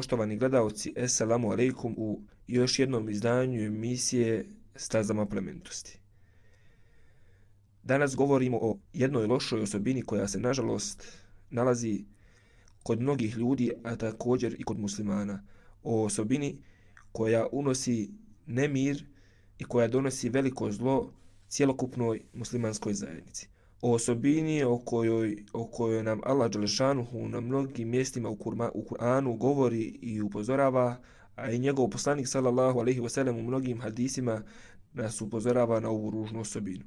Poštovani gledalci, eselamu alaikum u još jednom izdanju emisije Stazama plementosti. Danas govorimo o jednoj lošoj osobini koja se, nažalost, nalazi kod mnogih ljudi, a također i kod muslimana. O osobini koja unosi nemir i koja donosi veliko zlo cjelokupnoj muslimanskoj zajednici o osobini o kojoj, o kojoj nam Allah Đelešanuhu na mnogim mjestima u, Kurma, u Kur'anu govori i upozorava, a i njegov poslanik sallallahu alaihi wasallam u mnogim hadisima nas upozorava na ovu ružnu osobinu.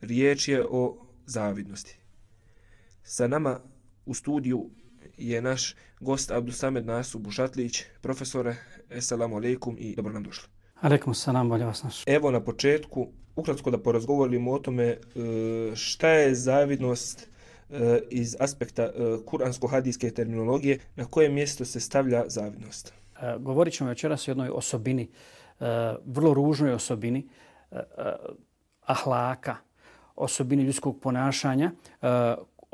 Riječ je o zavidnosti. Sa nama u studiju je naš gost Abdusamed Nasu Bušatlić. Profesore, assalamu alaikum i dobro nam došli. Alaikum salam, bolje vas naš. Evo na početku, ukratko da porazgovorimo o tome e, šta je zavidnost e, iz aspekta e, kuransko-hadijske terminologije, na koje mjesto se stavlja zavidnost. Govorit ćemo večeras o jednoj osobini, vrlo ružnoj osobini, ahlaka, osobini ljudskog ponašanja,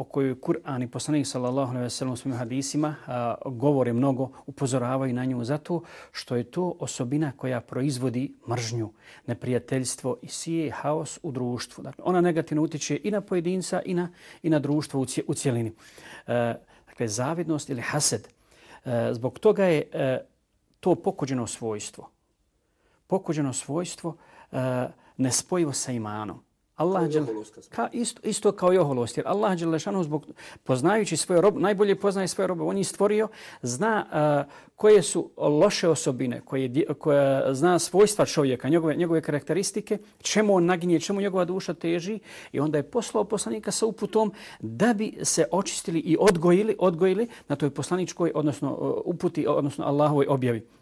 o kojoj Kur'an i poslanik sallallahu alejhi ve sellem u hadisima a, govore mnogo, upozoravaju na nju zato što je to osobina koja proizvodi mržnju, neprijateljstvo i sije haos u društvu. Dakle, ona negativno utiče i na pojedinca i na, i na društvo u, cije, u cijelini. E, dakle, zavidnost ili hased. E, zbog toga je e, to pokuđeno svojstvo. Pokuđeno svojstvo e, nespojivo sa imanom. Allah džel, ka, isto, isto kao i oholost. Jer Allah džel lešanu zbog, poznajući svoje robe, najbolje poznaje svoje robe, on je stvorio, zna uh, koje su loše osobine, koje, koje zna svojstva čovjeka, njegove, njegove karakteristike, čemu on naginje, čemu njegova duša teži i onda je poslao poslanika sa uputom da bi se očistili i odgojili, odgojili na toj poslaničkoj, odnosno uh, uputi, odnosno Allahovoj objavi.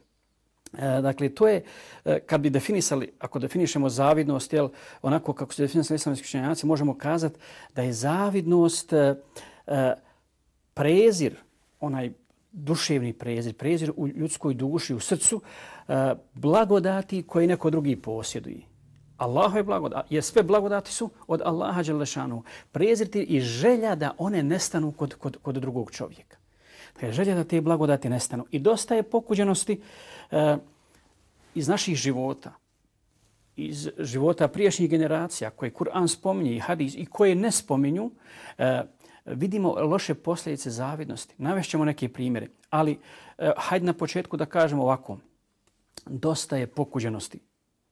E, dakle, to je, e, kad bi definisali, ako definišemo zavidnost, jel, onako kako se definisali islamski učenjaci, možemo kazati da je zavidnost e, e, prezir, onaj duševni prezir, prezir u ljudskoj duši, u srcu, e, blagodati koji neko drugi posjeduje. Allah je blagodat, jer sve blagodati su od Allaha Đelešanu. Prezirti i želja da one nestanu kod, kod, kod drugog čovjeka je želja da te blagodati nestanu. I dosta je pokuđenosti e, iz naših života, iz života prijašnjih generacija koje Kur'an spominje i hadis i koje ne spominju, e, vidimo loše posljedice zavidnosti. Navešćemo neke primjere, ali e, hajde na početku da kažemo ovako. Dosta je pokuđenosti,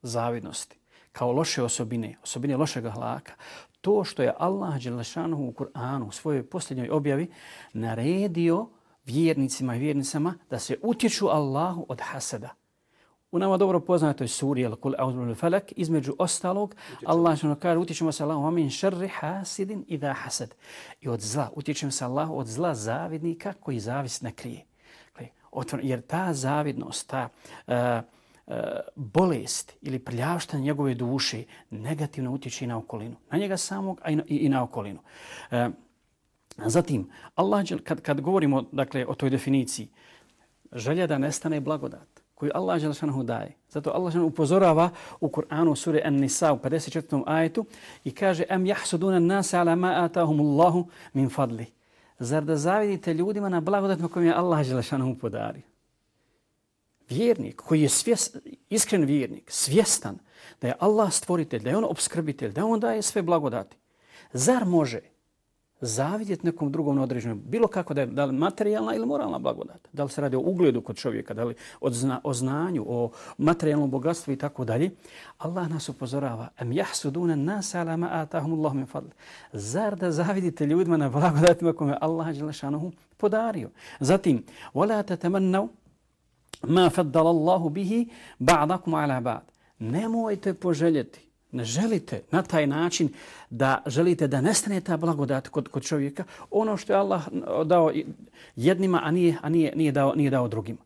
zavidnosti, kao loše osobine, osobine lošeg hlaka. To što je Allah Đelešanu u Kur'anu u svojoj posljednjoj objavi naredio vjernicima i vjernicama da se utječu Allahu od hasada. U nama dobro poznatoj suri Al-Kul A'udhu Falak između ostalog Allah što kaže utječemo se Allahu min sharri hasidin idha hasad. I od zla utječemo se Allahu od zla zavidnika koji zavis ne krije. Jer ta zavidnost, ta uh, uh, bolest ili prljavšta njegove duše negativno utječe na okolinu. Na njega samog, a i na, i, i na okolinu. Uh, Zatim, Allah, kad, kad govorimo dakle, o toj definiciji, želja da nestane blagodat koju Allah Đelešanahu daje. Zato Allah Đelešanahu upozorava u Kur'anu suri An-Nisa u 54. ajetu i kaže Am jahsuduna nasa ala ma atahum Allahu min fadli. Zar da zavidite ljudima na blagodat na kojem je Allah Đelešanahu podari? Vjernik koji je svjes, iskren vjernik, svjestan da je Allah stvoritelj, da je on obskrbitelj, da on daje sve blagodati. Zar može zavidjeti nekom drugom na određenom, bilo kako da je da li materijalna ili moralna blagodat. Da li se radi o ugledu kod čovjeka, da li o, zna, o znanju, o materijalnom bogatstvu i tako dalje. Allah nas upozorava, em jahsuduna nas ala ma atahum Allah min fadl. Zar da zavidite ljudima na blagodatima kome Allah Đelešanuhu podario. Zatim, wala tatamannaw ma faddala Allahu bihi ba'dakum ala ba'd. Nemojte poželjeti ne želite na taj način da želite da nestane ta blagodat kod, kod čovjeka, ono što je Allah dao jednima, a nije, a nije, nije, dao, nije dao drugima.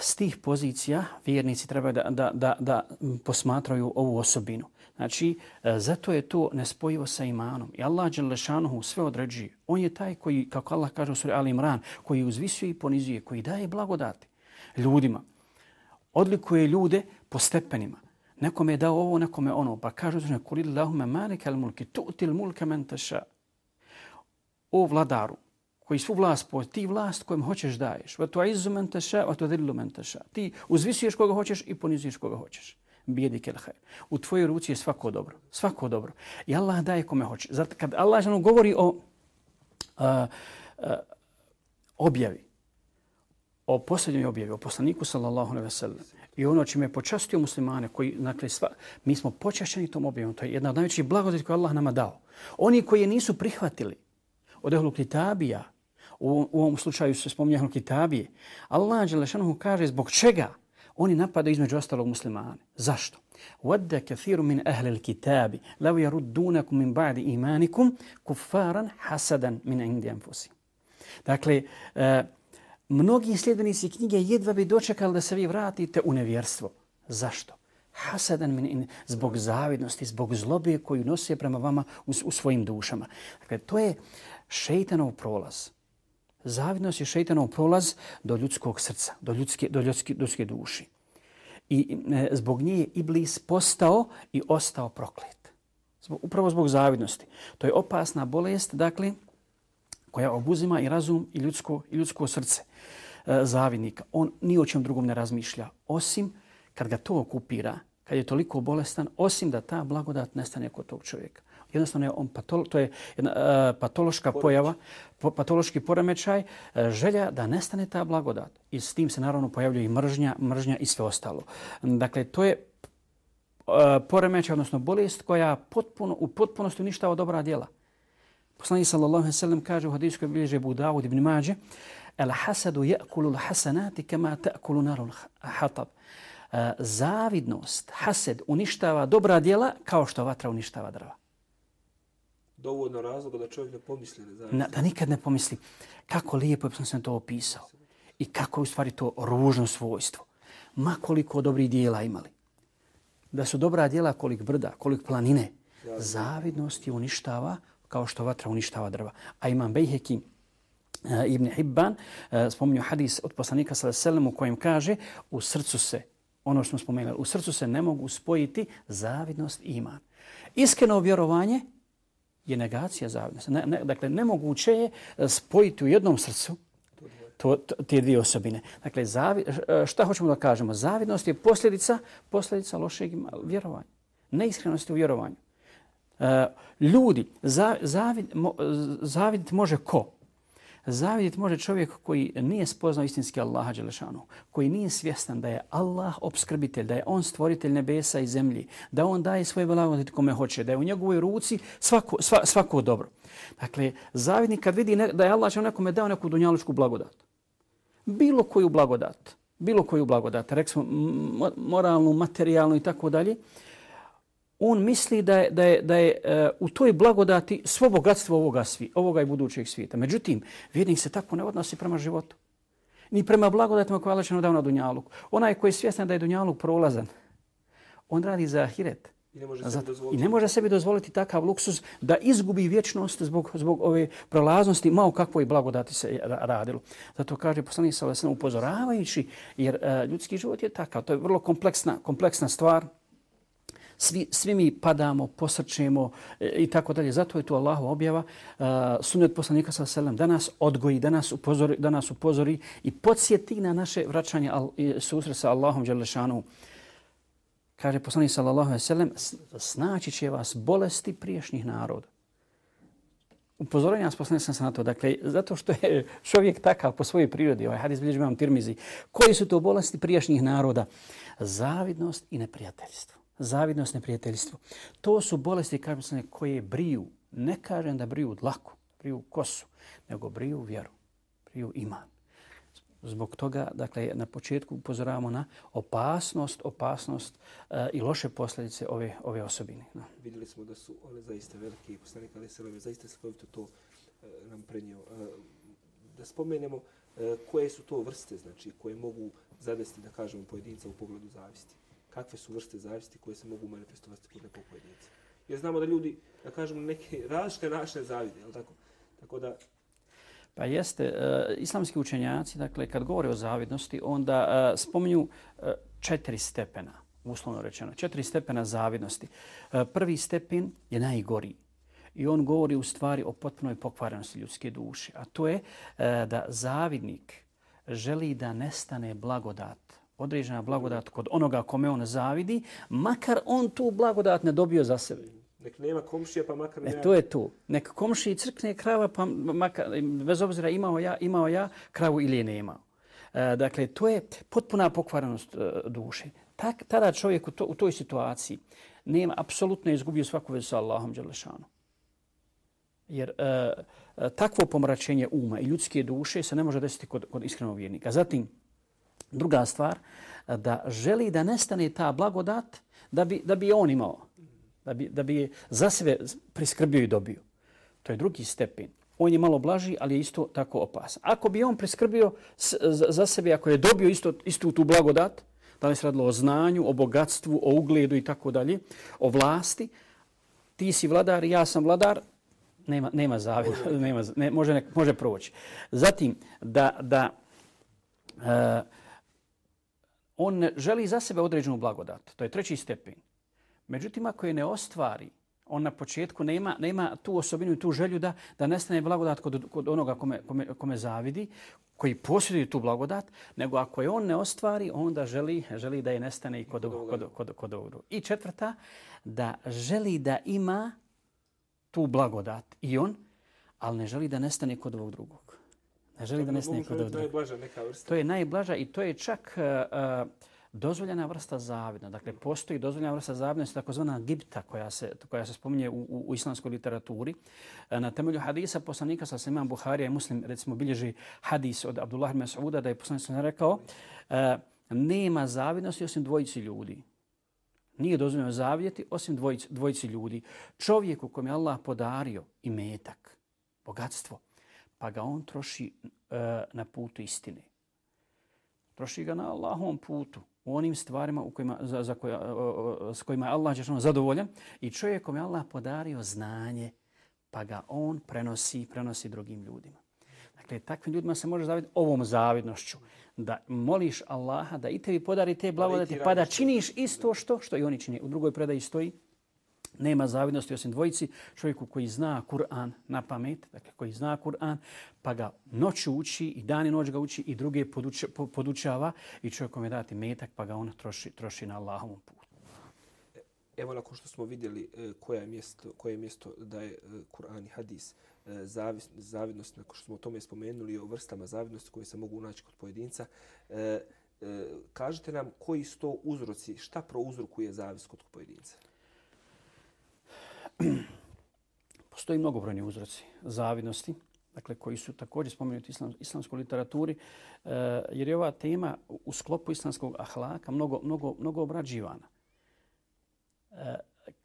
S tih pozicija vjernici treba da, da, da, da posmatraju ovu osobinu. Znači, e, zato je to nespojivo sa imanom. I Allah Đelešanuhu sve određuje. On je taj koji, kako Allah kaže u suri Ali Imran, koji uzvisuje i ponizuje, koji daje blagodati ljudima. Odlikuje ljude po stepenima. Nekome je dao ovo, nekome ono. Pa kaže uzvišenje, kuli Allahume malike al mulki, tu'ti il mulke men teša. O vladaru, koji svu vlast po ti vlast kojom hoćeš daješ. Va tu izu men teša, va tu men teša. Ti uzvisuješ koga hoćeš i ponizuješ koga hoćeš. Bijedi kel. U tvojoj ruci je svako dobro. Svako dobro. I Allah daje kome hoće. Zato kad Allah govori o uh, uh, objavi, o posljednjoj objavi, o poslaniku sallallahu alaihi wasallam i ono čime je počastio muslimane koji, dakle, sva, mi smo počašćeni tom objavom. To je jedna od najvećih blagodati koje Allah nama dao. Oni koji je nisu prihvatili od ehlu kitabija, u, u ovom slučaju se spominje ehlu kitabije, Allah Đelešanohu kaže zbog čega oni napadaju između ostalog muslimane. Zašto? Wadda kathiru min ahlil kitabi lau yaruddunakum min ba'di imanikum kuffaran hasadan min indi anfusi. Dakle, uh, mnogi sljedbenici knjige jedva bi dočekali da se vi vratite u nevjerstvo. Zašto? Hasadan min zbog zavidnosti, zbog zlobe koju nosi prema vama u, u svojim dušama. Dakle, to je šeitanov prolaz. Zavidnost je šeitanov prolaz do ljudskog srca, do ljudske, do ljudske, ljudske duši. I e, zbog nje je Iblis postao i ostao proklet. Zbog, upravo zbog zavidnosti. To je opasna bolest, dakle, koja obuzima i razum i ljudsko, i ljudsko srce e, zavidnika. On ni o čem drugom ne razmišlja, osim kad ga to okupira, kad je toliko bolestan, osim da ta blagodat nestane kod tog čovjeka. Jednostavno je on patolo, to je jedna uh, patološka Poreć. pojava, po, patološki poremećaj, uh, želja da nestane ta blagodat. I s tim se naravno pojavljuje i mržnja, mržnja i sve ostalo. Dakle, to je uh, poremećaj, odnosno bolest koja potpuno, u potpunosti uništava dobra djela. Poslanik sallallahu alejhi ve sellem kaže u hadisu koji bilježi Abu Dawud ibn Majah: "El hasadu ya'kulu al-hasanati kama ta'kulu naru al-hatab." Eh, zavidnost, hased uništava dobra djela kao što vatra uništava drva. Dovoljno razloga da čovjek ne pomisli na zavidnost. Da nikad ne pomisli. Kako lijepo sam se to opisao. I kako je u stvari to ružno svojstvo. Ma koliko dobrih dijela imali. Da su dobra dijela kolik brda, kolik planine. Zavidnost je uništava kao što vatra uništava drva. A imam Bejheki uh, ibn Hibban uh, spominju hadis od poslanika sallallahu u kojem kaže u srcu se ono što smo spomenuli, u srcu se ne mogu spojiti zavidnost i iman. Iskreno vjerovanje je negacija zavidnosti. Ne, ne, dakle, nemoguće je eh, spojiti u jednom srcu to, to, te dvije osobine. Dakle, zavi, šta hoćemo da kažemo? Zavidnost je posljedica, posljedica lošeg vjerovanja. Neiskrenosti u vjerovanju. E, ljudi, zavid, mo, može ko? Zavidit može čovjek koji nije spoznao istinski Allaha Đelešanu, koji nije svjestan da je Allah obskrbitelj, da je On stvoritelj nebesa i zemlji, da On daje svoje blagodati kome hoće, da je u njegovoj ruci svako, sva, svako dobro. Dakle, zavidnik kad vidi ne, da je Allah nekome dao neku dunjalučku blagodat, bilo koju blagodat, bilo koju blagodat, rekli moralnu, materijalnu i tako dalje, on misli da je, da je, da je uh, u toj blagodati svo bogatstvo ovoga, svi, ovoga i budućeg svijeta. Međutim, vjernik se tako ne odnosi prema životu. Ni prema blagodatima koja Allah će dao na Dunjaluk. Onaj koji je svjestan da je Dunjaluk prolazan, on radi za Ahiret. I ne, može Zato, I ne može sebi dozvoliti takav luksus da izgubi vječnost zbog, zbog ove prolaznosti, malo kakvoj blagodati se radilo. Zato kaže poslanik sa upozoravajući, jer uh, ljudski život je takav. To je vrlo kompleksna, kompleksna stvar svi, svi mi padamo, posrčemo e, i tako dalje. Zato je tu Allahu objava. E, uh, sunet poslanika sa selam da nas odgoji, da nas upozori, da nas upozori i podsjeti na naše vraćanje al, e, susret sa Allahom Đelešanu. Kaže poslanik sallallahu alejhi ve sellem snaći će vas bolesti priješnjih naroda. Upozorenja nas poslanik sam se na to. Dakle, zato što je čovjek takav po svojoj prirodi, ovaj hadis bilježi imam tirmizi, koji su to bolesti prijašnjih naroda? Zavidnost i neprijateljstvo zavidnost, neprijateljstvo. To su bolesti, kažem koje briju. Ne kažem da briju dlaku, briju kosu, nego briju vjeru, briju iman. Zbog toga, dakle, na početku upozoravamo na opasnost, opasnost e, i loše posljedice ove, ove osobine. No. Vidjeli smo da su one zaista velike i poslanik Ali Selam je zaista slikovito to e, nam prenio. E, da spomenemo e, koje su to vrste, znači, koje mogu zavesti, da kažemo, pojedinca u pogledu zavisti kakve su vrste zavisti koje se mogu manifestovati kod nekog pojedinca. Jer znamo da ljudi, da kažemo, neke različite načine zavide, je tako? Tako da... Pa jeste, uh, islamski učenjaci, dakle, kad govore o zavidnosti, onda uh, spominju uh, četiri stepena, uslovno rečeno, četiri stepena zavidnosti. Uh, prvi stepen je najgoriji. I on govori u stvari o potpunoj pokvarenosti ljudske duše. A to je e, da zavidnik želi da nestane blagodat, određena blagodat kod onoga kome on zavidi, makar on tu blagodat ne dobio za sebe. Nek nema komšija pa makar ne. E, to je tu. Nek komšiji crkne krava pa makar, bez obzira imao ja, imao ja kravu ili je nemao. E, dakle, to je potpuna pokvarenost e, duše. Tak, tada čovjek u, to, u toj situaciji nema, apsolutno izgubio svaku vezu sa Allahom Đelešanu. Jer e, e, takvo pomračenje uma i ljudske duše se ne može desiti kod, kod iskrenog vjernika. Zatim, druga stvar, da želi da nestane ta blagodat da bi, da bi on imao, da bi, da bi je za sebe priskrbio i dobio. To je drugi stepen. On je malo blaži, ali je isto tako opasan. Ako bi on priskrbio za sebe, ako je dobio isto, istu tu blagodat, da li se radilo o znanju, o bogatstvu, o ugledu i tako dalje, o vlasti, ti si vladar, ja sam vladar, nema, nema zavida, nema, ne, može, ne, može proći. Zatim, da, da uh, on želi za sebe određenu blagodat, to je treći stepen. Međutim, ako je ne ostvari, on na početku nema, nema tu osobinu i tu želju da, da nestane blagodat kod, kod onoga kome, kome, kome zavidi, koji posjeduje tu blagodat, nego ako je on ne ostvari, onda želi, želi da je nestane i kod, kod, kod, kod ovog I četvrta, da želi da ima tu blagodat i on, ali ne želi da nestane kod ovog drugog. Ne želi da nestane kod drugog. To je najblaža i to je čak... Uh, dozvoljena vrsta zavidna. Dakle, postoji dozvoljena vrsta zavidnosti, takozvana gipta koja se, koja se spominje u, u, u islamskoj literaturi. E, na temelju hadisa poslanika sa imam Buharija i muslim, recimo, bilježi hadis od Abdullah Mas'uda da je poslanik sam rekao nema zavidnosti osim dvojici ljudi. Nije dozvoljeno zavidjeti osim dvojici, dvojici ljudi. Čovjeku kom je Allah podario i metak, bogatstvo, pa ga on troši uh, na putu istine. Troši ga na Allahovom putu u onim stvarima u kojima, za, za koja, s kojima je Allah Đešano zadovoljan i čovjekom je Allah podario znanje pa ga on prenosi prenosi drugim ljudima. Dakle, takvim ljudima se može zaviditi ovom zavidnošću da moliš Allaha da i tebi podari te blagodati pa da činiš isto što što i oni čini. U drugoj predaji stoji nema zavidnosti osim dvojici, čovjeku koji zna Kur'an na pamet, dakle koji zna Kur'an, pa ga noću uči i dan i noć ga uči i druge podučava i čovjekom je dati metak pa ga on troši, troši na Allahovom putu. Evo nakon što smo vidjeli e, koje je mjesto, koje je mjesto da je e, Kur'an i hadis e, zavis, zavidnost, nakon što smo o tome spomenuli o vrstama zavidnosti koje se mogu naći kod pojedinca, kažite nam koji su to uzroci, šta prouzrokuje zavis kod pojedinca? Postoji mnogobrojni uzroci zavidnosti, dakle, koji su također spomenuti u islam, islamskoj literaturi, e, jer je ova tema u sklopu islamskog ahlaka mnogo, mnogo, mnogo obrađivana. E,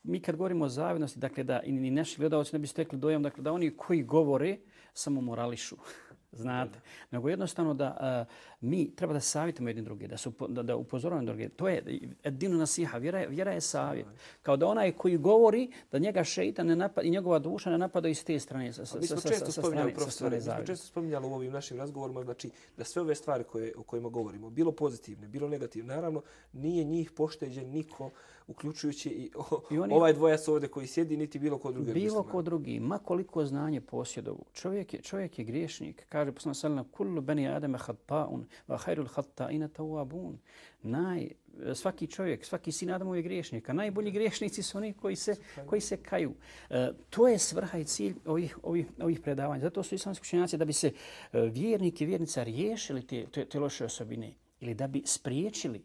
mi kad govorimo o zavidnosti, dakle, da i naši gledalci ne bi stekli dojam, dakle, da oni koji govore samo morališu znate. Nego jednostavno da uh, mi treba da savjetimo jedni drugi, da, su, da, da upozoravamo drugi. To je edino nasiha, vjera je, vjera je savjet. Kao da onaj koji govori da njega šeita ne napada, i njegova duša ne napada iz te strane. Sa, sa, mi smo često spominjali, profesore, mi smo često spominjali u ovim našim razgovorima, znači da sve ove stvari koje, o kojima govorimo, bilo pozitivne, bilo negativne, naravno nije njih pošteđen niko, uključujući i, o, I oni, ovaj dvojac ovdje koji sjedi, niti bilo ko drugi. Bilo ko drugi, ma koliko znanje posjedovu. Čovjek je, čovjek je griješnik. Kaže poslana sallam, kullu bani adama hatta'un, va hayrul hatta'ina tawabun. Naj, svaki čovjek, svaki sin Adamov je griješnik, a najbolji griješnici su oni koji se, koji se kaju. E, to je svrha i cilj ovih, ovih, ovih predavanja. Zato su islamski učenjaci da bi se e, vjernik i vjernica riješili te, te, te loše osobine ili da bi spriječili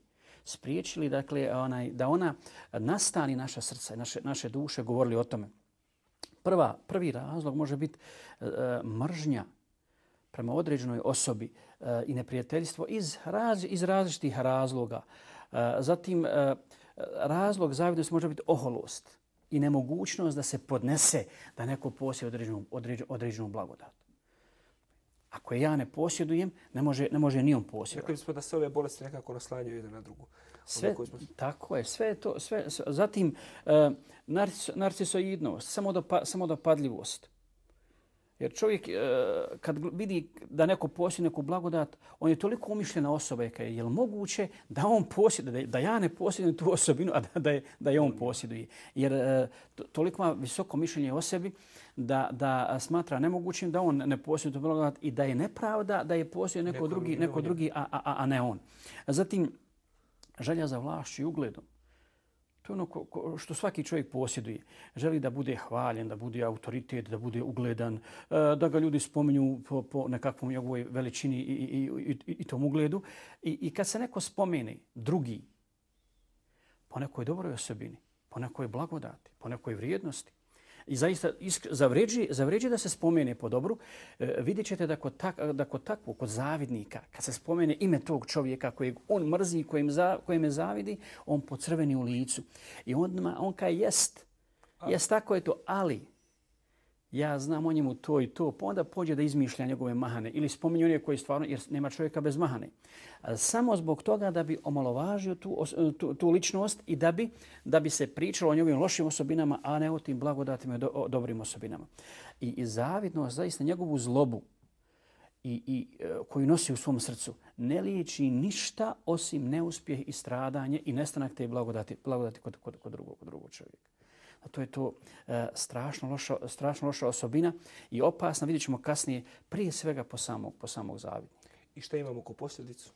spriječili dakle, onaj, da ona nastani naša srca, naše, naše duše, govorili o tome. Prva, prvi razlog može biti e, e, mržnja prema određenoj osobi e, i neprijateljstvo iz, raz, iz različitih razloga. E, zatim, e, razlog zavidnosti može biti oholost i nemogućnost da se podnese da neko posje određenu, određenu, određenu blagodat. Ako je ja ne posjedujem, ne može, ne može ni on posjedovati. Rekli smo da se ove bolesti nekako naslanjaju jedan na drugu. Sve, smo... Tako je, sve to. Sve, sve. Zatim, uh, narcisoidnost, samodopa, samodopadljivost. Jer čovjek e, kad vidi da neko posjeduje neku blagodat, on je toliko umišljena osoba je je li moguće da on posjeduje, da, ja ne posjedujem tu osobinu, a da, da, je, da je on posjeduje. Jer e, toliko ima visoko mišljenje o sebi da, da smatra nemogućim da on ne posjeduje tu blagodat i da je nepravda da je posjeduje neko, neko drugi, neko drugi a, a, a ne on. Zatim, želja za vlašću i ugledom. To je ono ko, ko, što svaki čovjek posjeduje. Želi da bude hvaljen, da bude autoritet, da bude ugledan, e, da ga ljudi spominju po, po nekakvom njegovoj veličini i, i, i, i, i tom ugledu. I, I kad se neko spomeni drugi po nekoj dobroj osobini, po nekoj blagodati, po nekoj vrijednosti, i zaista zavređi, zavređi da se spomene po dobru, e, vidjet ćete da kod, tak, da kod takvog, kod zavidnika, kad se spomene ime tog čovjeka kojeg on mrzi, kojim, za, kojim zavidi, on po crveni u licu. I on, on kaj jest, jest tako je to, ali ja znam o njemu to i to, pa onda pođe da izmišlja njegove mahane ili spominje one koji stvarno, jer nema čovjeka bez mahane. Samo zbog toga da bi omalovažio tu, e, tu, tu ličnost i da bi, da bi se pričalo o njegovim lošim osobinama, a ne o tim blagodatima i do, dobrim osobinama. I, i zavidno, zaista njegovu zlobu i, i e, koju nosi u svom srcu, ne liječi ništa osim neuspjeh i stradanje i nestanak te blagodati, blagodati kod, kod, kod, drugog, kod drugog čovjeka. A to je to e, strašno, loša, strašno loša osobina i opasna. Vidjet ćemo kasnije prije svega po samog, po samog zavidnika. I šta imamo ko posljedicu?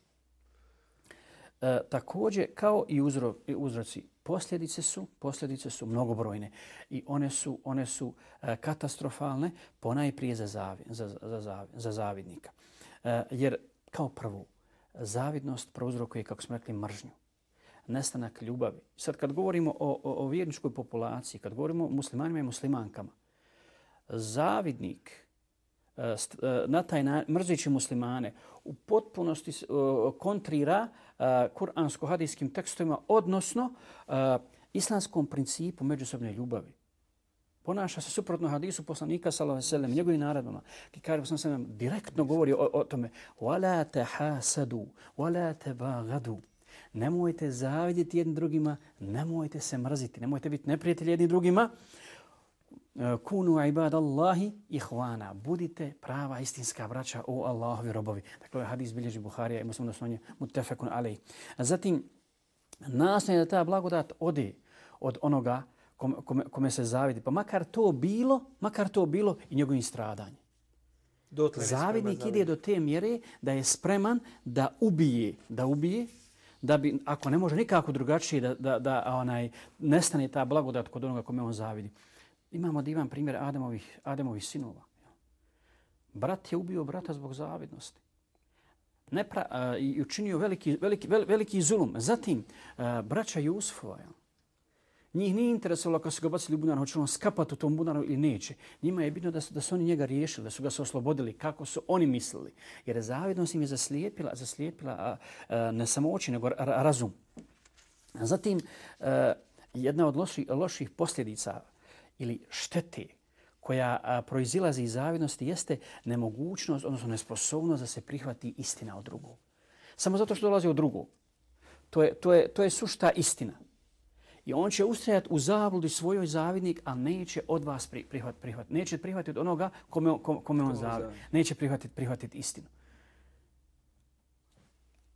E, također, kao i uzro, uzroci, posljedice su, posljedice su mnogobrojne i one su, one su e, katastrofalne ponajprije za, zavi, za, za, za, za zavidnika. E, jer kao prvo, zavidnost prouzrokuje, kako smo rekli, mržnju nestanak ljubavi. Sad kad govorimo o, o, o vjerničkoj populaciji, kad govorimo o muslimanima i muslimankama, zavidnik e, e, na taj na, mrzeći muslimane u potpunosti e, kontrira kuransko-hadijskim tekstovima, odnosno islamskom principu međusobne ljubavi. Ponaša se suprotno hadisu poslanika sallallahu alejhi ve sellem njegovim naredbama. Ki kaže poslanik sallallahu direktno govori o, o tome: "Wala tahasadu, wala tabaghadu." Nemojte zavidjeti jednim drugima, nemojte se mrziti, nemojte biti neprijatelji jednim drugima. E, kunu ibad Allahi ihvana. Budite prava istinska braća o Allahovi robovi. Dakle, ovaj hadis bilježi Buharija i muslim osnovnje mutefekun alej. Zatim, nasnije da ta blagodat ode od onoga kome, kome, kome se zavidi. Pa makar to bilo, makar to bilo i njegovim stradanje. Zavidnik ide do te mjere da je spreman da ubije, da ubije da bi, ako ne može nikako drugačije, da, da, da onaj, nestane ta blagodat kod onoga kome on zavidi. Imamo divan primjer Ademovih, Ademovih sinova. Brat je ubio brata zbog zavidnosti. Nepra, uh, I učinio veliki, veliki, veliki zulum. Zatim, uh, braća Jusufova, jel? Njih nije interesovalo kako su ga bacili u bunar, hoće on skapati u tom bunaru ili neće. Njima je bitno da su, da su oni njega riješili, da su ga se oslobodili, kako su oni mislili. Jer zavidnost im je zaslijepila, zaslijepila a, a, ne samo oči, nego razum. A Zatim, a, jedna od loši, loših posljedica ili štete koja a, proizilazi iz zavidnosti jeste nemogućnost, odnosno nesposobnost da se prihvati istina od drugog. Samo zato što dolazi od drugog. To je, to je, to je sušta istina. I on će ustrajati u zabludi svojoj zavidnik, a neće od vas prihvatiti. Prihvat. Neće prihvatiti od onoga kome, kome on zavidi. Neće prihvatiti prihvatiti istinu.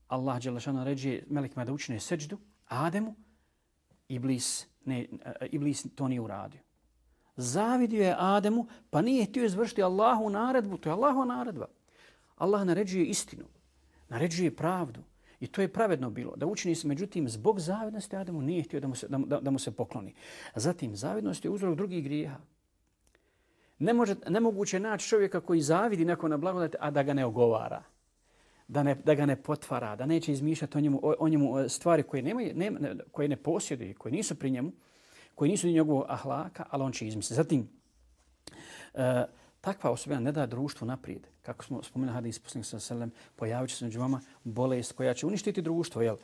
Allah Đelešana ređe Melikima da učine seđdu, Ademu, Iblis, ne, Iblis to nije uradio. Zavidio je Ademu, pa nije htio izvršiti Allahu naredbu. To je Allahu naredba. Allah naređuje istinu, naređuje pravdu. I to je pravedno bilo. Da učini se, međutim, zbog zavidnosti Adamu nije htio da mu se, da, da mu se pokloni. A Zatim, zavidnost je uzrok drugih grijeha. Ne može, nemoguće naći čovjeka koji zavidi neko na blagodat, a da ga ne ogovara. Da, ne, da ga ne potvara, da neće izmišljati o njemu, o, o njemu e, stvari koje, nema, ne, koje ne posjeduje, koje nisu pri njemu, koji nisu njegovog ahlaka, ali on će izmisliti. Zatim, uh, takva osobina ne da društvu naprijed. Kako smo spomenuli hadis poslanik sa selem, pojavit će se među vama bolest koja će uništiti društvo. Jel?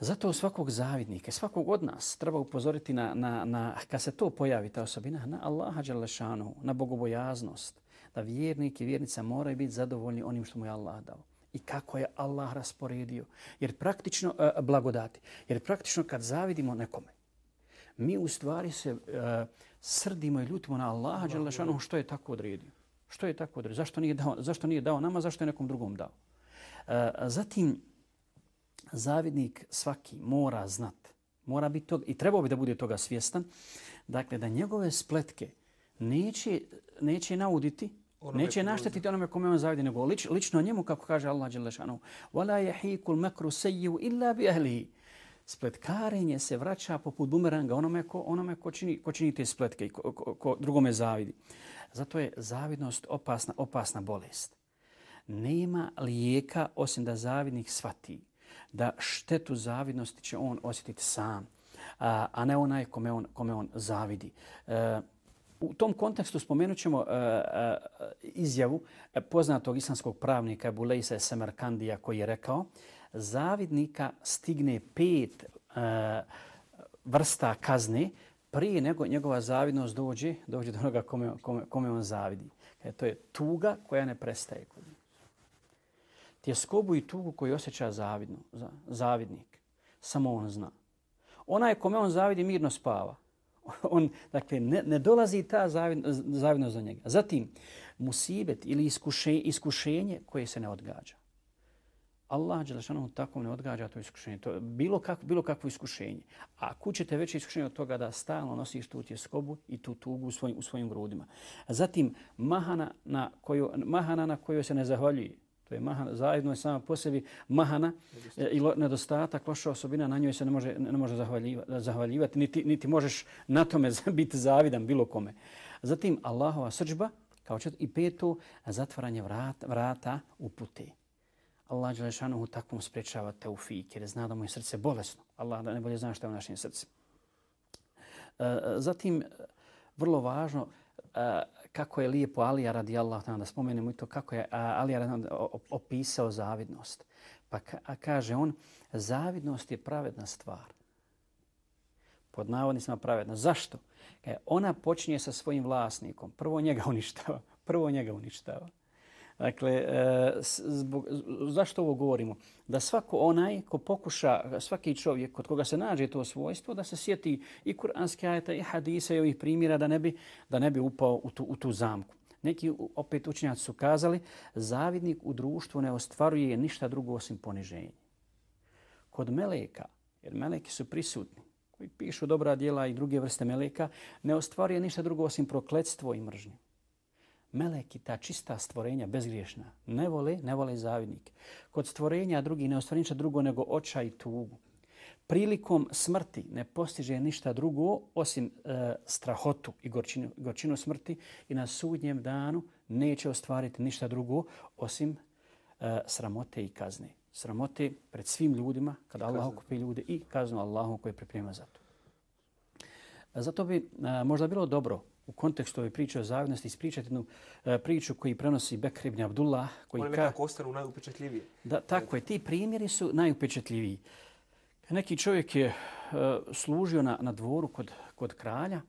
Zato svakog zavidnika, svakog od nas treba upozoriti na, na, na kad se to pojavi, ta osobina, na Allaha Đalešanu, na bogobojaznost, da vjernik i vjernica moraju biti zadovoljni onim što mu je Allah dao i kako je Allah rasporedio. Jer praktično, uh, blagodati, jer praktično kad zavidimo nekome, mi u stvari se uh, srdimo i ljutimo na Allaha Đalešanu što je tako odredio. Što je tako odredio? Zašto nije dao, zašto nije dao nama, zašto je nekom drugom dao? E, zatim, zavidnik svaki mora znat, mora biti toga, i trebao bi da bude toga svjestan, dakle, da njegove spletke neće, neće nauditi, Onome neće naštetiti onome kome on zavidi, nego lič, lično njemu, kako kaže Allah Đelešanu, وَلَا يَحِيكُ الْمَكْرُ سَيِّهُ إِلَّا بِأَهْلِهِ Spletkarenje se vraća poput bumeranga onome ko, onome ko, čini, ko čini te spletke i ko, ko, ko drugome zavidi. Zato je zavidnost opasna, opasna bolest. Nema lijeka osim da zavidnik svati da štetu zavidnosti će on osjetiti sam, a, a ne onaj kome on, kome on zavidi. E, u tom kontekstu spomenut ćemo e, e, izjavu poznatog islamskog pravnika Bulejsa Semerkandija koji je rekao zavidnika stigne pet e, vrsta kazne prije nego njegova zavidnost dođe, dođe do onoga kome, kome, kome on zavidi. E, to je tuga koja ne prestaje kod njega. Tjeskobu i tugu koju osjeća zavidno, za, zavidnik, samo on zna. Onaj kome on zavidi mirno spava. On, dakle, ne, ne dolazi ta zavidnost, zavidnost za njega. Zatim, musibet ili iskušenje, iskušenje koje se ne odgađa. Allah Đelešanu tako ne odgađa to iskušenje. To bilo, kako, bilo kakvo iskušenje. A kućete veće iskušenje od toga da stalno nosiš tu tjeskobu i tu tugu u svojim, u svojim grudima. Zatim, mahana na, koju, mahana na kojoj se ne zahvaljuje. To je mahana, zajedno je sama po sebi mahana nedostatak. i lo, nedostatak, loša osobina, na njoj se ne može, ne može zahvaljivati, zahvaljivati niti, niti možeš na tome biti zavidan bilo kome. Zatim, Allahova srđba, kao čet, i peto, zatvaranje vrata, vrata u. Allah Đelešanuhu takvom sprečava teufik, jer zna da mu je srce bolesno. Allah da najbolje zna što je u našem srcu. E, e, zatim, vrlo važno, e, kako je lijepo Alija radi Allah, da spomenemo i to kako je Alija opisao zavidnost. Pa kaže on, zavidnost je pravedna stvar. Pod navodnicima pravedna. Zašto? Ona počinje sa svojim vlasnikom. Prvo njega uništava. Prvo njega uništava. Dakle, e, zbog, zašto ovo govorimo? Da svako onaj ko pokuša, svaki čovjek kod koga se nađe to svojstvo, da se sjeti i kuranske ajeta i hadise i ovih primjera da ne bi, da ne bi upao u tu, u tu zamku. Neki opet učenjaci su kazali, zavidnik u društvu ne ostvaruje ništa drugo osim poniženja. Kod meleka, jer meleki su prisutni, koji pišu dobra djela i druge vrste meleka, ne ostvaruje ništa drugo osim prokledstvo i mržnje. Meleki, ta čista stvorenja, bezgriješna, ne vole, ne vole zavidnike. Kod stvorenja drugi ne ostvari ništa drugo nego oča i tugu. Prilikom smrti ne postiže ništa drugo osim e, strahotu i gorčinu, gorčinu smrti i na sudnjem danu neće ostvariti ništa drugo osim e, sramote i kazne. Sramote pred svim ljudima kada Allah okupi ljude i kaznu Allahu koji priprema za to. Zato bi e, možda bilo dobro u kontekstu ove priče o zavidnosti ispričati jednu e, priču koji prenosi Bekr ibn Abdullah. Koji One nekako ostanu najupečetljiviji. Da, tako je. Ti primjeri su najupečetljiviji. Neki čovjek je e, služio na, na dvoru kod, kod kralja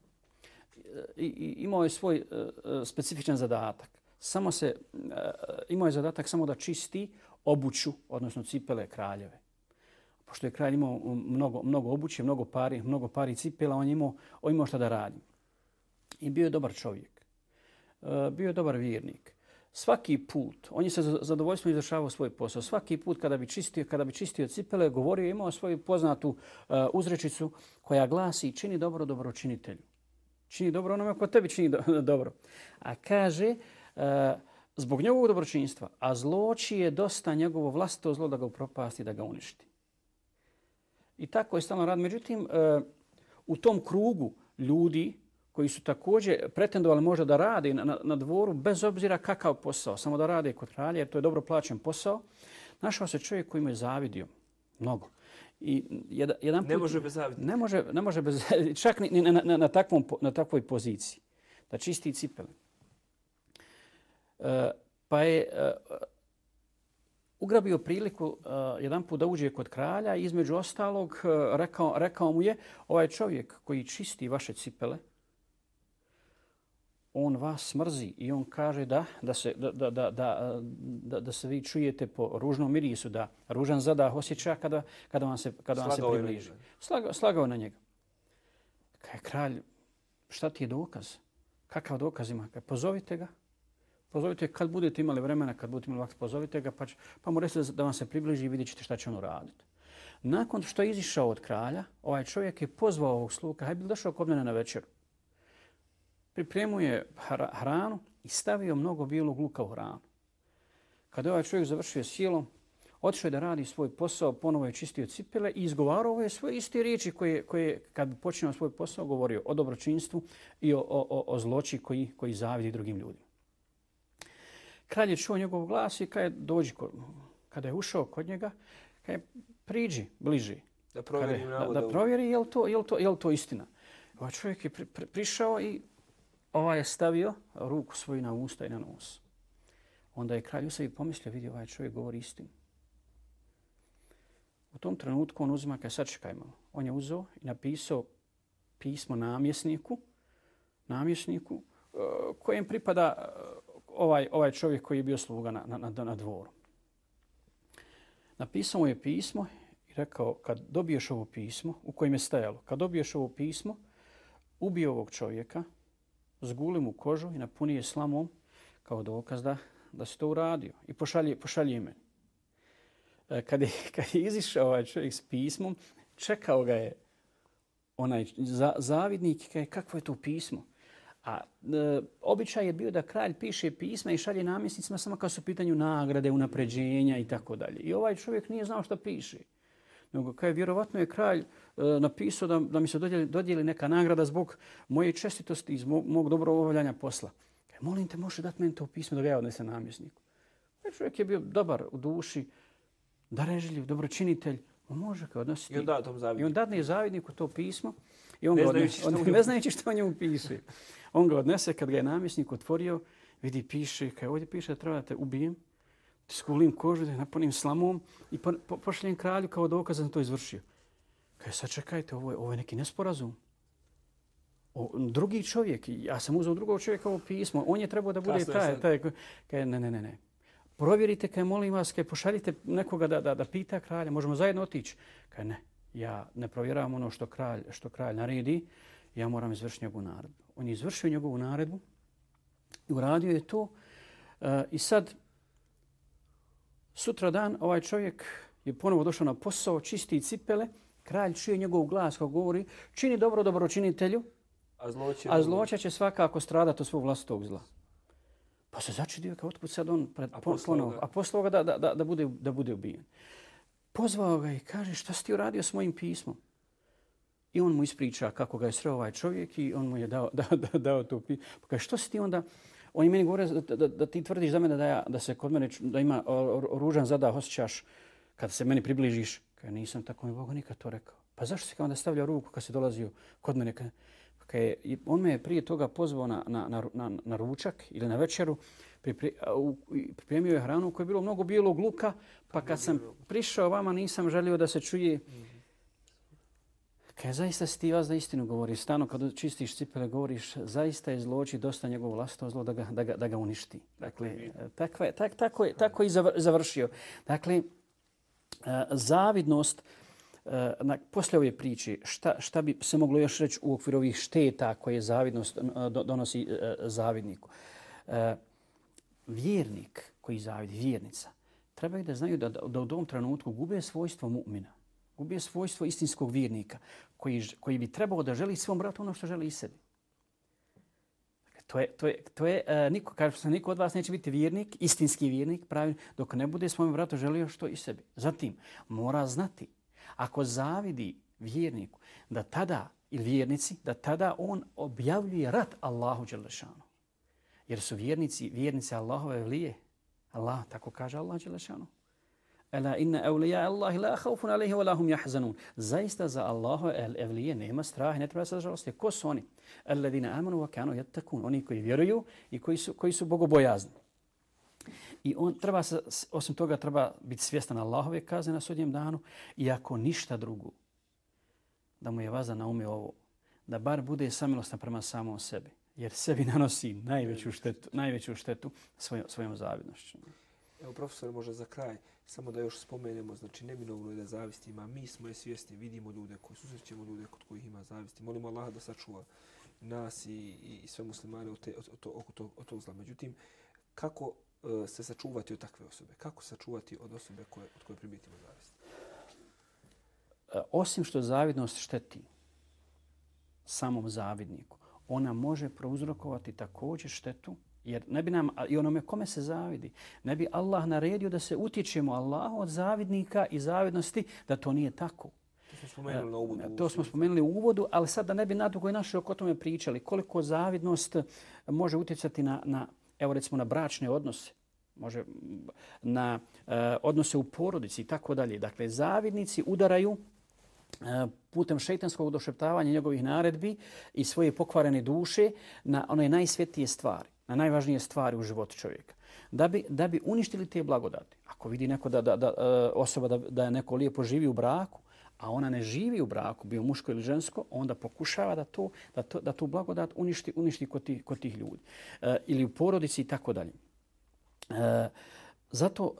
i, i imao je svoj e, specifičan zadatak. Samo se, imao je zadatak samo da čisti obuću, odnosno cipele kraljeve. Pošto je kralj imao mnogo, mnogo obuće, mnogo pari, mnogo pari cipela, on imao, on imao šta da radi i bio je dobar čovjek. E, bio je dobar vjernik. Svaki put, on je sa zadovoljstvom izvršavao svoj posao. Svaki put kada bi čistio, kada bi čistio cipele, govorio je imao svoju poznatu e, uzrečicu koja glasi čini dobro dobročinitelju. Čini dobro onome ko tebi čini do, dobro. A kaže, e, zbog njegovog dobročinstva, a zloči je dosta njegovo vlastito zlo da ga upropasti, da ga uništi. I tako je stalno rad. Međutim, u tom krugu ljudi, koji su također pretendovali možda da rade na, na dvoru bez obzira kakav posao, samo da rade kod kralja, jer to je dobro plaćen posao, našao se čovjek koji mu je zavidio mnogo. I jedan, jedan put, ne može bez zavidnika. Ne može, ne može bez čak ni na, na, na, takvom, na takvoj poziciji. Da čisti cipele. E, pa je e, ugrabio priliku e, jedan put da uđe kod kralja i između ostalog e, rekao, rekao mu je ovaj čovjek koji čisti vaše cipele, on vas mrzi i on kaže da da se da da da da, da, se vi čujete po ružnom mirisu da ružan zadah osjeća kada kada vam se kada vam se približi. Slagao, slagao na njega. Kaj kralj, šta ti je dokaz? Kakav dokaz ima? Kaj pozovite ga. Pozovite kad budete imali vremena, kad budete imali vakti, pozovite ga, pa, će, pa mu recite da vam se približi i vidjet ćete šta će on uraditi. Nakon što je izišao od kralja, ovaj čovjek je pozvao ovog sluka, hajde došao kod mene na večeru. Pripremuje hranu i stavio mnogo bijelog luka u hranu. Kada je ovaj čovjek završio sjelom, otišao je da radi svoj posao, ponovo je čistio cipele i izgovarao je svoje iste riječi koje, koje kad bi počinio svoj posao govorio o dobročinstvu i o, o, o zloči koji, koji zavidi drugim ljudima. Kralj je čuo njegov glas i kada je, dođi, kada je ušao kod njega, kada je priđi bliži. Da provjeri, da, da provjeri je li to, je li to, je li to istina. Ovaj čovjek je pri, pri, prišao i ovaj je stavio ruku svoju na usta i na nos. Onda je kralj Usavi pomislio, vidi ovaj čovjek govori istinu. U tom trenutku on uzima, kaj sačekaj malo, on je uzeo i napisao pismo namjesniku, namjesniku eh, kojem pripada eh, ovaj, ovaj čovjek koji je bio sluga na, na, na, dvoru. Napisao mu je pismo i rekao, kad dobiješ ovo pismo, u kojem je stajalo, kad dobiješ ovo pismo, ubij ovog čovjeka, zguli mu kožu i napuni je slamom kao dokaz da, da se to uradio i pošalje, pošalje ime. E, kad je, kad je izišao ovaj čovjek s pismom, čekao ga je onaj za, zavidnik, kaže kakvo je to pismo? A e, običaj je bio da kralj piše pisma i šalje namjesnicima samo kao su pitanju nagrade, unapređenja i tako dalje. I ovaj čovjek nije znao šta piše. Nego kaj vjerovatno je kralj e, napisao da, da mi se dodijeli, dodijeli neka nagrada zbog moje čestitosti iz mog, mog dobro obavljanja posla. Kaj, molim te, može dati meni to pismo da ga ja odnesem namjesniku. Taj čovjek je bio dobar u duši, darežljiv, dobročinitelj. On može ga odnositi. I on da tom zavidniku. I on dadne zavidniku to pismo. I on ne, znajući što, on, ne znajući što o njemu piše. On ga odnese kad ga je namjesnik otvorio, vidi piše, kaj ovdje piše da trebate ubijem, skulim kožu, da napunim slamom i po, po, pošljem kralju kao dokaz da sam to izvršio. Kaj sad čekajte, ovo je, ovo je neki nesporazum. O, drugi čovjek, ja sam uzao drugog čovjeka ovo pismo, on je trebao da bude taj, taj, kaj, ne, ne, ne, ne. Provjerite, kaj molim vas, kaj pošaljite nekoga da, da, da pita kralja, možemo zajedno otići. Kaj ne, ja ne provjeravam ono što kralj, što kralj naredi, ja moram izvršiti njegovu naredbu. On je izvršio njegovu naredbu i uradio je to. Uh, I sad, sutra dan, ovaj čovjek je ponovo došao na posao, čisti cipele, kralj čuje njegov glas kao govori, čini dobro dobročinitelju, a zloća, a zloća će svakako stradati od svog vlastitog zla. Pa se začudio kao otkud sad on pred, a ponovo, a poslao ga da, da, da, da, bude, da bude ubijen. Pozvao ga i kaže šta si ti uradio s mojim pismom? I on mu ispriča kako ga je sreo ovaj čovjek i on mu je dao, da, da, dao to pismo. Pa kaže što si ti onda... Oni meni govore da, da, da ti tvrdiš za mene da, ja, da se kod mene da ima ružan zadah osjećaš kad se meni približiš. Kaže nisam tako mi Boga nikad to rekao. Pa zašto si kao onda stavljao ruku kad se dolazio kod mene? Kad, kad je, on me je prije toga pozvao na, na, na, na, na ručak ili na večeru, pripremio je hranu koja je bilo mnogo bijelog luka, pa kad sam prišao vama nisam želio da se čuje mhm. Kaj zaista si ti vas da istinu govori, stano kad čistiš cipele govoriš, zaista je zloči dosta njegovo vlastno zlo da ga, da ga, da ga uništi. Dakle, tako je, tak, tako je, tako je i završio. Dakle, eh, zavidnost, eh, na, poslije ove priče, šta, šta bi se moglo još reći u okviru ovih šteta koje zavidnost eh, donosi zavidniku? Vjernik koji zavidi, vjernica, trebaju da znaju da, da u tom trenutku gube svojstvo mu'mina, gube svojstvo istinskog vjernika koji, koji bi trebao da želi svom bratu ono što želi i sebi. Dakle, to je, to je, to je uh, niko, kaže se, niko od vas neće biti vjernik, istinski vjernik, pravi, dok ne bude svom bratu želio što i sebi. Zatim, mora znati ako zavidi vjerniku da tada, ili vjernici, da tada on objavljuje rat Allahu Đelešanu. Jer su vjernici, vjernice Allahove vlije. Allah, tako kaže Allah Đelešanu. Ela inna evlija Allahi la haufun alaihi wa lahum jahzanun. Zaista za Allahu evlije nema strah, ne treba se žalosti. Ko su oni? Alladina amanu wa kanu yattakun. Oni koji vjeruju i koji su, koji su bogobojazni. I on treba se, osim toga treba biti svjestan Allahove kazne na sudnjem danu i ako ništa drugo, da mu je vaza na ume ovo, da bar bude samilostan prema samom sebi, jer sebi nanosi najveću štetu, najveću štetu svojom, svojom zavidnošću. Evo, profesor, može za kraj, samo da još spomenemo, znači neminovno je da zavisti ima. Mi smo je svjesni, vidimo ljude koji susrećemo ljude kod kojih ima zavisti. Molimo Allah da sačuva nas i, i sve muslimane od, te, od, od, od, to, od tog zla. Međutim, kako e, se sačuvati od takve osobe? Kako sačuvati od osobe koje, od koje primitimo zavist? E, osim što zavidnost šteti samom zavidniku, ona može prouzrokovati također štetu Jer ne bi nam, i onome kome se zavidi, ne bi Allah naredio da se utječemo Allahu od zavidnika i zavidnosti, da to nije tako. To smo spomenuli na uvodu. E, to smo spomenuli u uvodu, ali sad da ne bi nadugo i naše oko tome pričali, koliko zavidnost može utjecati na, na evo recimo, na bračne odnose, može na uh, odnose u porodici i tako dalje. Dakle, zavidnici udaraju E, putem šeitanskog došeptavanja njegovih naredbi i svoje pokvarene duše na one najsvetije stvari, na najvažnije stvari u životu čovjeka. Da bi, da bi uništili te blagodati. Ako vidi neko da, da, da e, osoba da, da je neko lijepo živi u braku, a ona ne živi u braku, bio muško ili žensko, onda pokušava da to, da, to, da tu blagodat uništi, uništi kod, tih, kod tih ljudi. E, ili u porodici i tako dalje. E, zato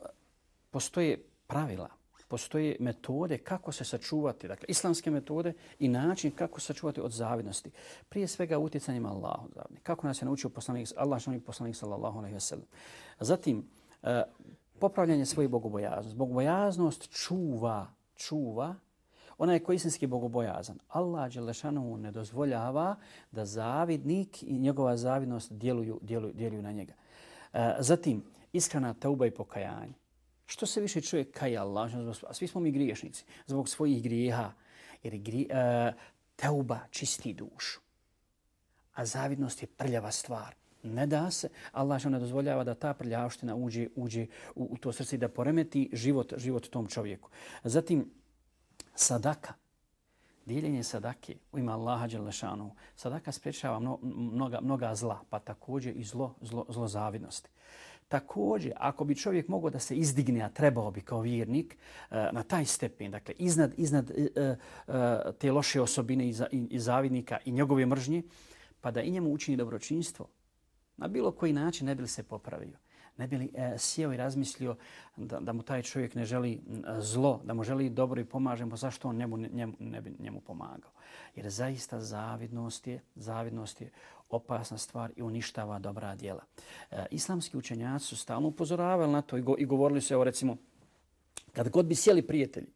postoje pravila, postoje metode kako se sačuvati, dakle islamske metode i način kako se sačuvati od zavidnosti. Prije svega utjecanjem Allahu zavidni. Kako nas je naučio poslanik, Allah što poslanik sallallahu alaihi wa sallam. Zatim, e, popravljanje svoje bogobojaznosti. Bogobojaznost čuva, čuva onaj koji je istinski bogobojazan. Allah Đelešanu ne dozvoljava da zavidnik i njegova zavidnost djeluju, djeluju, djeluju na njega. E, zatim, iskrena tauba i pokajanje. Što se više čovjek kaje Allah, a svi smo mi griješnici, zbog svojih grijeha, jer gri, uh, e, teuba čisti dušu. A zavidnost je prljava stvar. Ne da se, Allah ne dozvoljava da ta prljavština uđe, uđe u, u to srce i da poremeti život, život tom čovjeku. Zatim, sadaka. Dijeljenje sadake u ima Allaha Đelešanu. Sadaka sprečava mnoga, mnoga zla, pa također i zlo, zlo, zlo zavidnosti. Također, ako bi čovjek mogao da se izdigne, a trebao bi kao vjernik, e, na taj stepen, dakle, iznad, iznad e, e, te loše osobine i zavidnika i njegove mržnje, pa da i njemu učini dobročinstvo, na bilo koji način ne bi li se popravio ne bi li e, sjeo i razmislio da, da mu taj čovjek ne želi zlo, da mu želi dobro i pomaže mu, zašto on njemu, njemu, ne bi njemu pomagao. Jer zaista zavidnost je, zavidnost je opasna stvar i uništava dobra djela. E, islamski učenjaci su stalno upozoravali na to i, go, i govorili su, evo recimo, kad god bi sjeli prijatelji,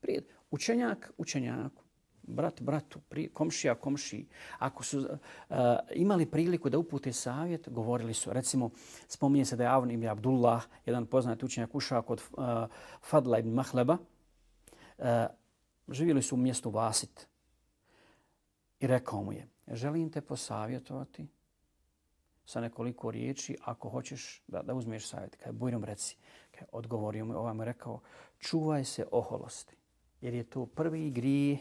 prijatelj, učenjak učenjaku, brat bratu, pri, komšija komšiji, ako su uh, imali priliku da upute savjet, govorili su, recimo, spominje se da je Avn ibn Abdullah, jedan poznati učenjak, ušao kod uh, Fadla ibn Mahleba, uh, živjeli su u mjestu Vasit i rekao mu je, želim te posavjetovati sa nekoliko riječi, ako hoćeš da, da uzmeš savjet. Kaj bujnom reci, kaj odgovorio mu, ovaj mu rekao, čuvaj se oholosti, jer je to prvi grijeh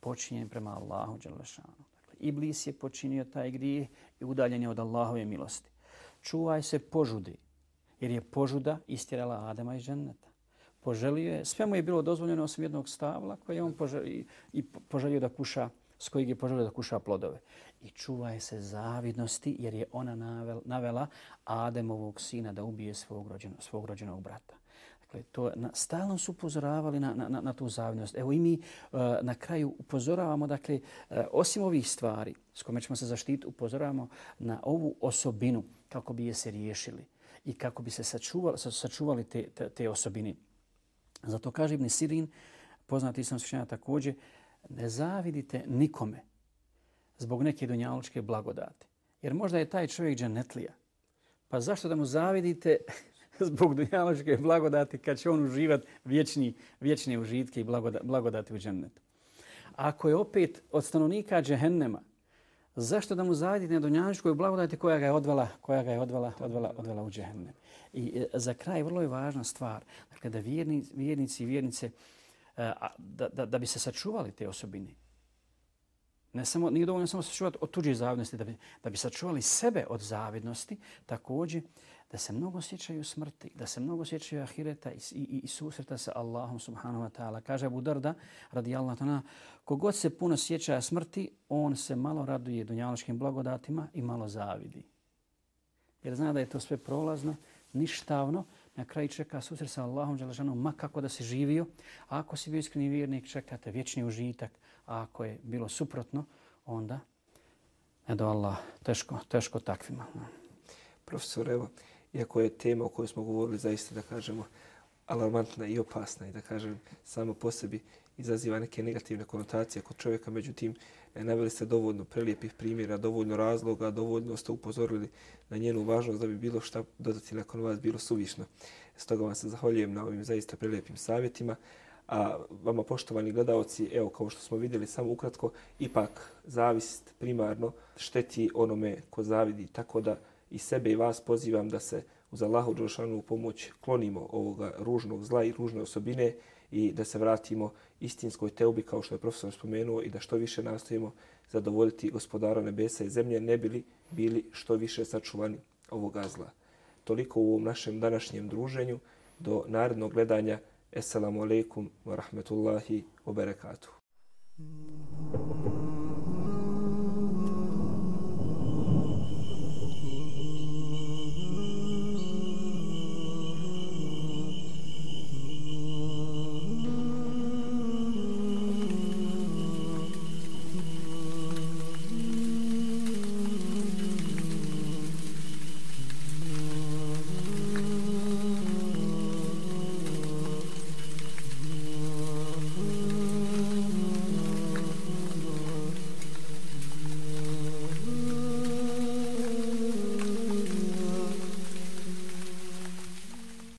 počinjen prema Allahu Đalešanu. Dakle, Iblis je počinio taj grijeh i udaljen je od Allahove milosti. Čuvaj se požudi, jer je požuda istjerala Adama iz dženneta. Poželio je, sve mu je bilo dozvoljeno osim jednog stavla koje je on poželio, i poželio da kuša, s kojeg je poželio da kuša plodove. I čuvaj se zavidnosti, jer je ona navela Ademovog sina da ubije svog, rođeno, svog rođenog brata. Dakle, to na, stalno su upozoravali na, na, na tu zavidnost. Evo i mi uh, na kraju upozoravamo, dakle, uh, osim ovih stvari s kome ćemo se zaštiti, upozoravamo na ovu osobinu kako bi je se riješili i kako bi se sačuvali, sačuvali te, te, te osobine. Zato kaže Ibn Sirin, poznati sam svečanja također, ne zavidite nikome zbog neke dunjalučke blagodati. Jer možda je taj čovjek dženetlija. Pa zašto da mu zavidite zbog dunjaloške blagodati kad će on uživat vječni, vječne užitke i blagodati u džennetu. Ako je opet od stanovnika džehennema, zašto da mu zavidite na dunjaloškoj blagodati koja ga je odvela, koja ga je odvela, odvela, odvela u džehennem. I e, za kraj vrlo je važna stvar, dakle da vjernici, i vjernice, vjernice E, da, da, da bi se sačuvali te osobine, Ne samo, nije dovoljno samo sačuvati od tuđe zavidnosti, da bi, da bi sačuvali sebe od zavidnosti, također da se mnogo sjećaju smrti, da se mnogo sjećaju ahireta i, i, i susreta sa Allahom subhanahu wa ta'ala. Kaže Abu Darda, radi Allah ta'ala, kogod se puno sjeća smrti, on se malo raduje dunjaloškim blagodatima i malo zavidi. Jer zna da je to sve prolazno, ništavno, na kraju čeka susret sa Allahom Đelešanom, ma kako da se živio. A ako si bio iskreni vjernik, čekate vječni užitak. A ako je bilo suprotno, onda, edo Allah, teško, teško takvima. Profesor, evo, iako je tema o kojoj smo govorili zaista da kažemo alarmantna i opasna i da kažem samo po sebi izaziva neke negativne konotacije kod čovjeka, međutim, e, naveli ste dovoljno prelijepih primjera, dovoljno razloga, dovoljno ste upozorili na njenu važnost da bi bilo šta dodati nakon vas bilo suvišno. Stoga vam se zahvaljujem na ovim zaista prelijepim savjetima. A vama poštovani gledalci, evo kao što smo vidjeli samo ukratko, ipak zavist primarno šteti onome ko zavidi. Tako da i sebe i vas pozivam da se uz Allahu Đelšanu pomoć klonimo ovoga ružnog zla i ružne osobine i da se vratimo istinskoj teubi kao što je profesor spomenuo i da što više nastojimo zadovoljiti gospodara nebesa i zemlje ne bili bili što više sačuvani ovoga zla. Toliko u ovom našem današnjem druženju. Do narednog gledanja. Assalamu alaikum wa rahmetullahi wa barakatuh.